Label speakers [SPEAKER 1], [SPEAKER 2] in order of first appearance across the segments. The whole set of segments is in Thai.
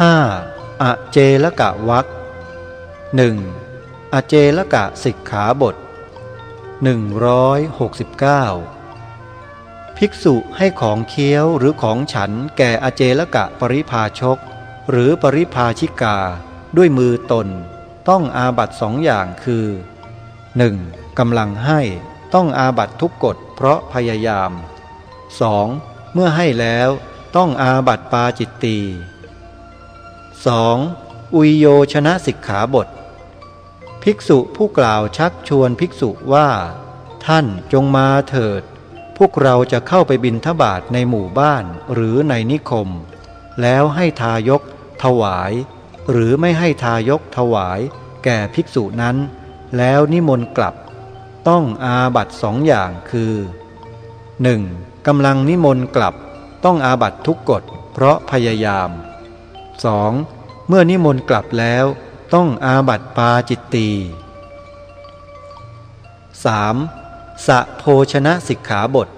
[SPEAKER 1] 5. อเจลกะวักหนึ่งอเจลกะสิกขาบท 169 ภิกษุให้ของเคี้ยวหรือของฉันแก่อเจลกะปริภาชก หรือปริภาชิกา ด้วยมือตน ต้องอาบัตสองอย่างคือ 1. กำลังให้ต้องอาบัตทุกกฎเพราะพยายาม 2. เมื่อให้แล้วต้องอาบัตปาจิตตี 2. อุยโยชนะสิกขาบท ภิกษุผู้กล่าวชักชวนภิกษุว่า ท่านจงมาเถิด พวกเราจะเข้าไปบินทบาทในหมู่บ้านหรือในนิคม แล้วให้ทายกถวาย หรือไม่ให้ทายกถวาย แก่ภิกษุนั้น แล้วนิมนต์กลับ ต้องอาบัตสองอย่างคือ 1. กำลังนิมนต์กลับ ต้องอาบัตทุกกฎเพราะพยายาม 2. เมื่อนิมนต์กลับแล้วต้องอาบัตปาจิตตี 3. สะโภชนะสิกขาบท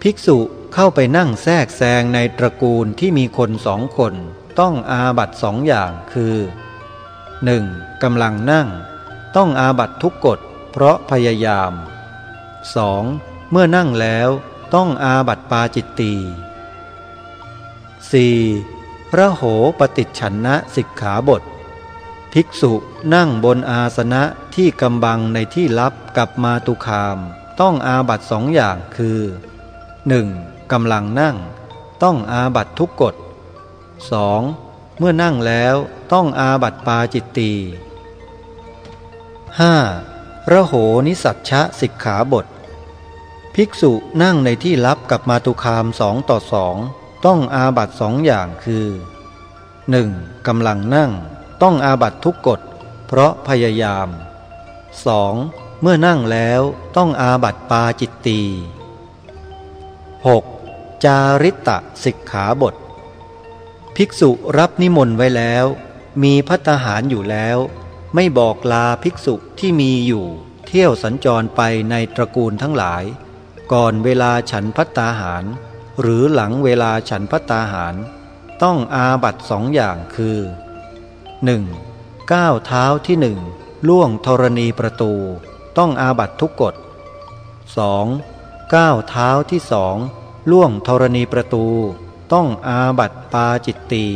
[SPEAKER 1] ภิกษุเข้าไปนั่งแทรกแซงในตระกูลที่มีคนสองคน ต้องอาบัตสองอย่างคือ 1. กำลังนั่ง ต้องอาบัตทุกกฎเพราะพยายาม 2. เมื่อนั่งแล้วต้องอาบัตปาจิตตี 4. ระโหปฏิฉันนะสิกขาบท ภิกษุนั่งบนอาสนะที่กำบังในที่ลับกับมาตุคาม ต้องอาบัตสองอย่างคือ 1. กำลังนั่ง ต้องอาบัตทุกกฎ 2. เมื่อนั่งแล้วต้องอาบัตปาจิตตี 5. ระโหนิสัชชะสิกขาบท ภิกษุนั่งในที่ลับกับมาตุคามสองต่อสอง ต้องอาบัตสองอย่างคือ 1. กำลังนั่ง ต้องอาบัตทุกกฎ เพราะพยายาม 2. เมื่อนั่งแล้วต้องอาบัตปาจิตตี 6. จาริตะสิกขาบท ภิกษุรับนิมนต์ไว้แล้ว มีพัตหารอยู่แล้ว ไม่บอกลาภิกษุที่มีอยู่ เที่ยวสัญจรไปในตระกูลทั้งหลาย ก่อนเวลาฉันพัตตาหาร หรือหลังเวลาฉันพัตตาหาร ต้องอาบัตสองอย่างคือ 1. ก้าวเท้าที่หนึ่งล่วงธรณีประตู ต้องอาบัตทุกกฎ 2. ก้าวเท้าที่สองล่วงธรณีประตู ต้องอาบัตปาจิตตี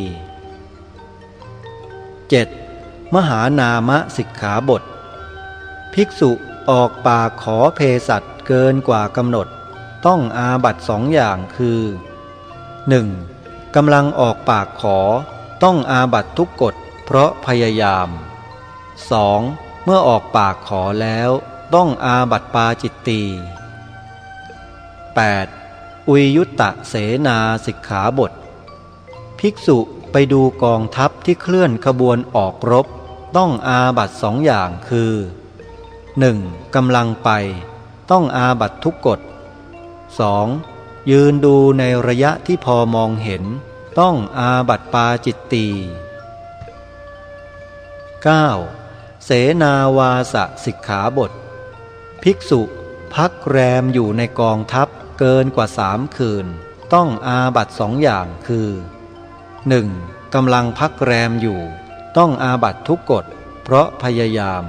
[SPEAKER 1] 7. มหานามสิกขาบท ภิกษุออกปากขอเพสัตเกินกว่ากำหนด ต้องอาบัตสองอย่างคือ 1. กำลังออกปากขอต้องอาบัตทุกกฎเพราะพยายาม 2. เมื่อออกปากขอแล้วต้องอาบัตปาจิตตี 8. อุยยุตตะเสนาสิกขาบท ภิกษุไปดูกองทัพที่เคลื่อนขบวนออกรบ ต้องอาบัตสองอย่างคือ 1. กำลังไป ต้องอาบัตทุกกฎ 2. ยืนดูในระยะที่พอมองเห็น ต้องอาบัตปาจิตตี 9. เสนาวาสสิกขาบท ภิกษุพักแรมอยู่ในกองทัพเกินกว่าสามคืน ต้องอาบัตสองอย่างคือ 1. กำลังพักแรมอยู่ ต้องอาบัตทุกกฎ เพราะพยายาม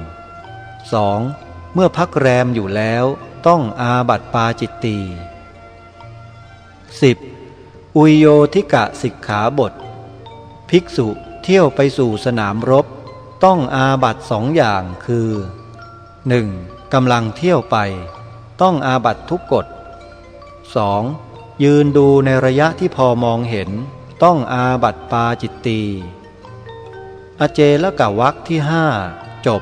[SPEAKER 1] 2. เมื่อพักแรมอยู่แล้ว ต้องอาบัตปาจิตตี 10. อุยโยทิกะสิกขาบท ภิกษุเที่ยวไปสู่สนามรบ ต้องอาบัตสองอย่างคือ 1. กำลังเที่ยวไป ต้องอาบัตทุกกฎ 2. ยืนดูในระยะที่พอมองเห็น ต้องอาบัตปาจิตตีอเจละกะวักที่ห้าจบ